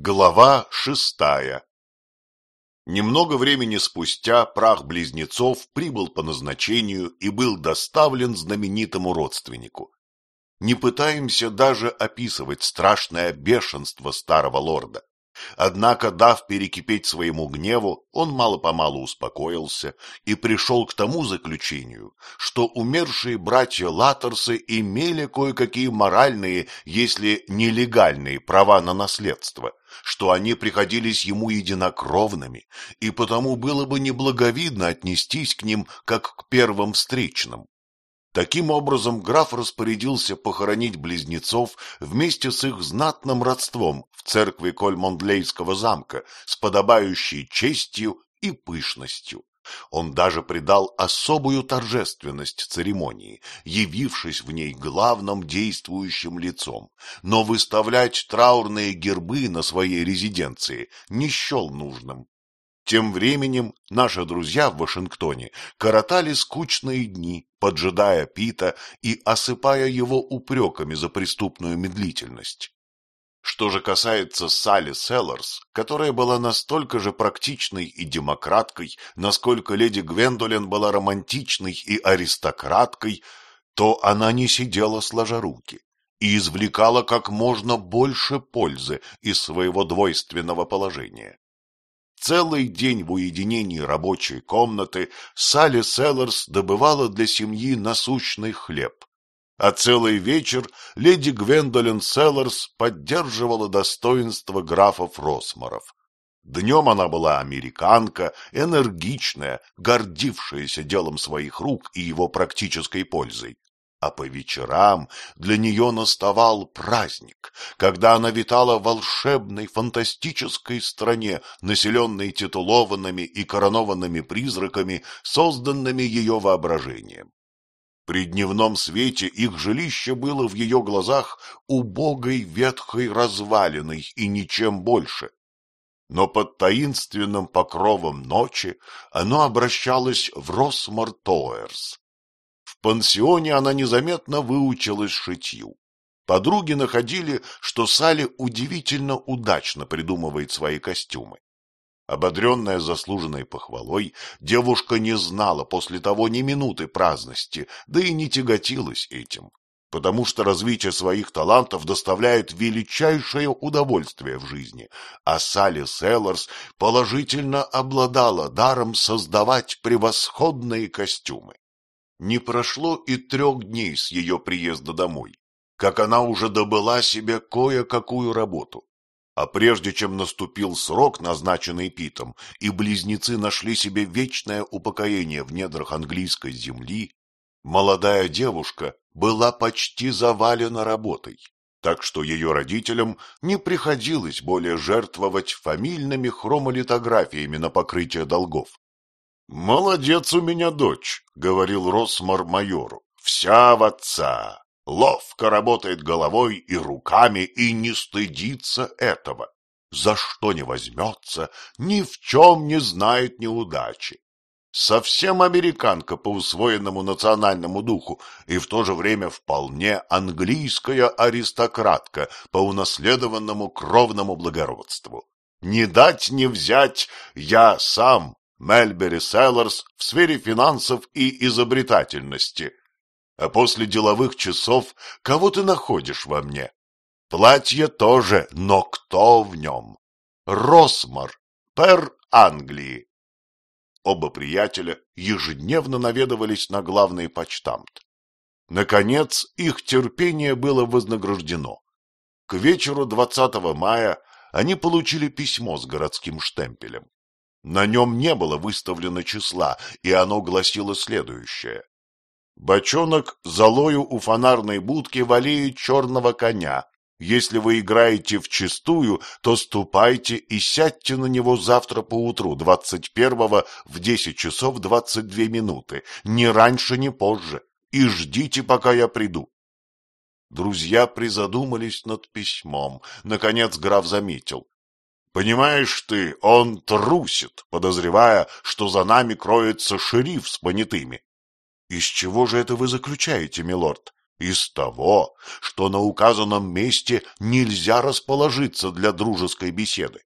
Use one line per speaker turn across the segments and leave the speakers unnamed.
Глава шестая Немного времени спустя прах близнецов прибыл по назначению и был доставлен знаменитому родственнику. Не пытаемся даже описывать страшное бешенство старого лорда. Однако, дав перекипеть своему гневу, он мало-помалу успокоился и пришел к тому заключению, что умершие братья Латерсы имели кое-какие моральные, если нелегальные права на наследство, что они приходились ему единокровными, и потому было бы неблаговидно отнестись к ним как к первым встречным. Таким образом, граф распорядился похоронить близнецов вместе с их знатным родством в церкви Кольмондлейского замка с подобающей честью и пышностью. Он даже придал особую торжественность церемонии, явившись в ней главным действующим лицом, но выставлять траурные гербы на своей резиденции не счел нужным. Тем временем наши друзья в Вашингтоне коротали скучные дни, поджидая Пита и осыпая его упреками за преступную медлительность. Что же касается Салли Селлерс, которая была настолько же практичной и демократкой, насколько леди Гвендолин была романтичной и аристократкой, то она не сидела сложа руки и извлекала как можно больше пользы из своего двойственного положения. Целый день в уединении рабочей комнаты Салли Селлерс добывала для семьи насущный хлеб, а целый вечер леди Гвендолин Селлерс поддерживала достоинство графов Росморов. Днем она была американка, энергичная, гордившаяся делом своих рук и его практической пользой а по вечерам для нее наставал праздник, когда она витала в волшебной, фантастической стране, населенной титулованными и коронованными призраками, созданными ее воображением. При дневном свете их жилище было в ее глазах убогой ветхой развалиной и ничем больше. Но под таинственным покровом ночи оно обращалось в Росмартоэрс, в пансионе она незаметно выучилась шитью. Подруги находили, что Салли удивительно удачно придумывает свои костюмы. Ободренная заслуженной похвалой, девушка не знала после того ни минуты праздности, да и не тяготилась этим, потому что развитие своих талантов доставляет величайшее удовольствие в жизни, а Салли Селларс положительно обладала даром создавать превосходные костюмы. Не прошло и трех дней с ее приезда домой, как она уже добыла себе кое-какую работу. А прежде чем наступил срок, назначенный Питом, и близнецы нашли себе вечное упокоение в недрах английской земли, молодая девушка была почти завалена работой, так что ее родителям не приходилось более жертвовать фамильными хромолитографиями на покрытие долгов. «Молодец у меня дочь», — говорил Росмар майору. «Вся в отца. Ловко работает головой и руками и не стыдится этого. За что не возьмется, ни в чем не знает неудачи. Совсем американка по усвоенному национальному духу и в то же время вполне английская аристократка по унаследованному кровному благородству. Не дать не взять я сам Мельбери Селлерс в сфере финансов и изобретательности. А после деловых часов кого ты находишь во мне? Платье тоже, но кто в нем? Росмар, пер Англии. Оба приятеля ежедневно наведывались на главный почтамт. Наконец, их терпение было вознаграждено. К вечеру 20 мая они получили письмо с городским штемпелем. На нем не было выставлено числа, и оно гласило следующее. Бочонок золою у фонарной будки валеет черного коня. Если вы играете в чистую, то ступайте и сядьте на него завтра поутру, двадцать первого в десять часов двадцать две минуты, ни раньше, ни позже, и ждите, пока я приду. Друзья призадумались над письмом. Наконец граф заметил. Понимаешь ты, он трусит, подозревая, что за нами кроется шериф с понятыми. — Из чего же это вы заключаете, милорд? Из того, что на указанном месте нельзя расположиться для дружеской беседы.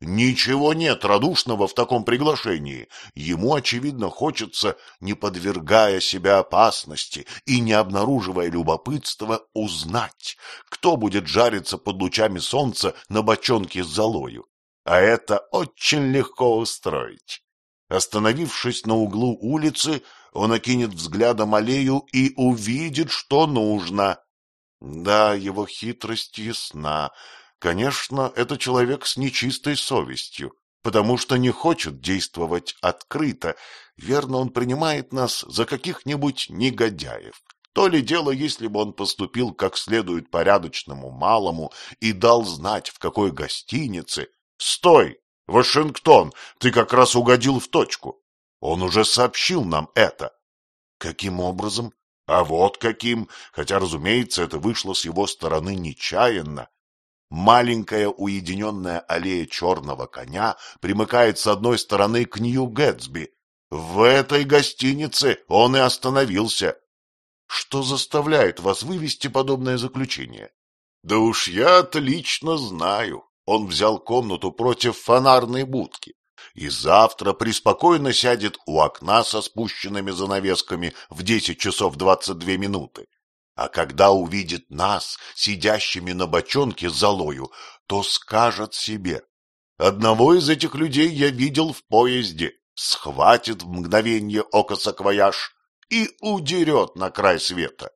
Ничего нет радушного в таком приглашении. Ему, очевидно, хочется, не подвергая себя опасности и не обнаруживая любопытства, узнать, кто будет жариться под лучами солнца на бочонке с золою. А это очень легко устроить. Остановившись на углу улицы, он окинет взглядом аллею и увидит, что нужно. Да, его хитрость ясна. Конечно, это человек с нечистой совестью, потому что не хочет действовать открыто. Верно, он принимает нас за каких-нибудь негодяев. То ли дело, если бы он поступил как следует порядочному малому и дал знать, в какой гостинице. Стой! Вашингтон, ты как раз угодил в точку. Он уже сообщил нам это. Каким образом? А вот каким, хотя, разумеется, это вышло с его стороны нечаянно. Маленькая уединенная аллея черного коня примыкает с одной стороны к Нью-Гэтсби. В этой гостинице он и остановился. Что заставляет вас вывести подобное заключение? Да уж я отлично знаю. Он взял комнату против фонарной будки и завтра преспокойно сядет у окна со спущенными занавесками в десять часов двадцать две минуты. А когда увидит нас, сидящими на бочонке с золою, то скажет себе, одного из этих людей я видел в поезде, схватит в мгновение око саквояж и удерет на край света.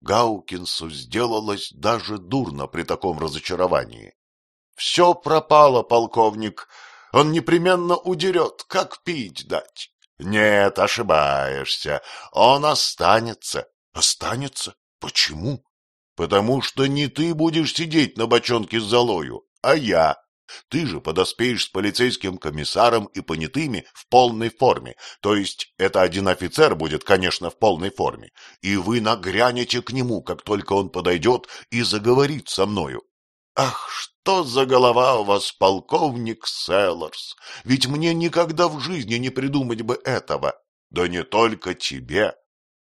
Гаукинсу сделалось даже дурно при таком разочаровании. — Все пропало, полковник. Он непременно удерет, как пить дать. — Нет, ошибаешься. Он останется. Останется? Почему? Потому что не ты будешь сидеть на бочонке с золою, а я. Ты же подоспеешь с полицейским комиссаром и понятыми в полной форме, то есть это один офицер будет, конечно, в полной форме, и вы нагрянете к нему, как только он подойдет и заговорит со мною. Ах, что за голова у вас, полковник Селларс! Ведь мне никогда в жизни не придумать бы этого. Да не только тебе,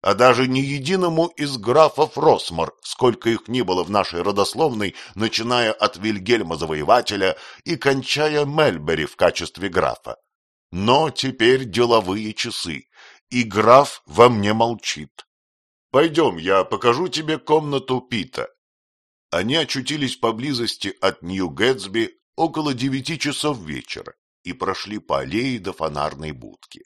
а даже ни единому из графов Росмар, сколько их ни было в нашей родословной, начиная от Вильгельма Завоевателя и кончая Мельбери в качестве графа. Но теперь деловые часы, и граф во мне молчит. Пойдем, я покажу тебе комнату Пита. Они очутились поблизости от Нью-Гэтсби около девяти часов вечера и прошли по аллее до фонарной будки.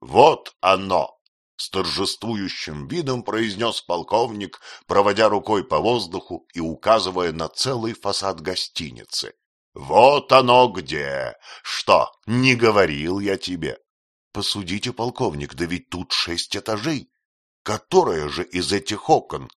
Вот оно! С торжествующим видом произнес полковник, проводя рукой по воздуху и указывая на целый фасад гостиницы. «Вот оно где! Что, не говорил я тебе?» «Посудите, полковник, да ведь тут шесть этажей. Которое же из этих окон?»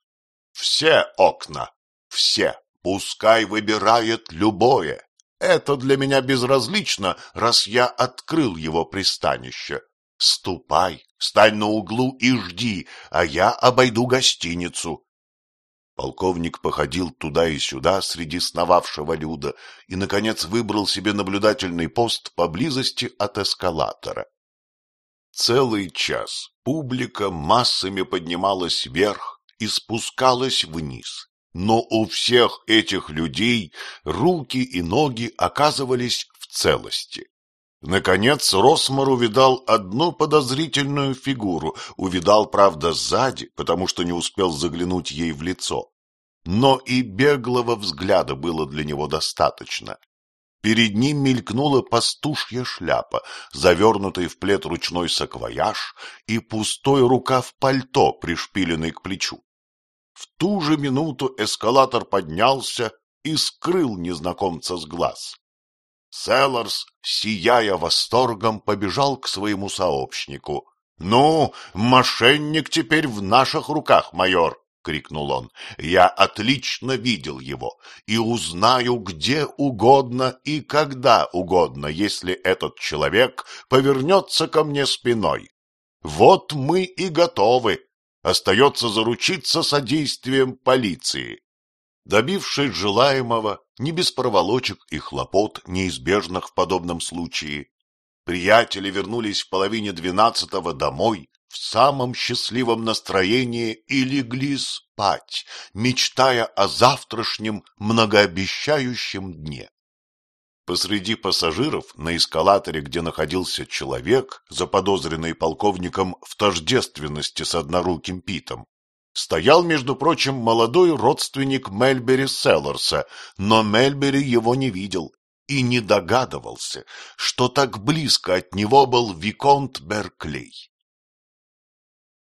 «Все окна, все, пускай выбирает любое. Это для меня безразлично, раз я открыл его пристанище. Ступай, встань на углу и жди, а я обойду гостиницу. Полковник походил туда и сюда среди сновавшего люда и, наконец, выбрал себе наблюдательный пост поблизости от эскалатора. Целый час публика массами поднималась вверх и спускалась вниз, но у всех этих людей руки и ноги оказывались в целости. Наконец Росмар увидал одну подозрительную фигуру, увидал, правда, сзади, потому что не успел заглянуть ей в лицо. Но и беглого взгляда было для него достаточно. Перед ним мелькнула пастушья шляпа, завернутый в плед ручной саквояж и пустой рукав пальто, пришпиленный к плечу. В ту же минуту эскалатор поднялся и скрыл незнакомца с глаз. Селларс, сияя восторгом, побежал к своему сообщнику. — Ну, мошенник теперь в наших руках, майор! — крикнул он. — Я отлично видел его и узнаю где угодно и когда угодно, если этот человек повернется ко мне спиной. Вот мы и готовы. Остается заручиться содействием полиции. Добившись желаемого, не без проволочек и хлопот, неизбежных в подобном случае, приятели вернулись в половине двенадцатого домой в самом счастливом настроении и легли спать, мечтая о завтрашнем многообещающем дне. Посреди пассажиров на эскалаторе, где находился человек, заподозренный полковником в тождественности с одноруким Питом, стоял, между прочим, молодой родственник Мельбери Селлорса, но Мельбери его не видел и не догадывался, что так близко от него был Виконт Берклей.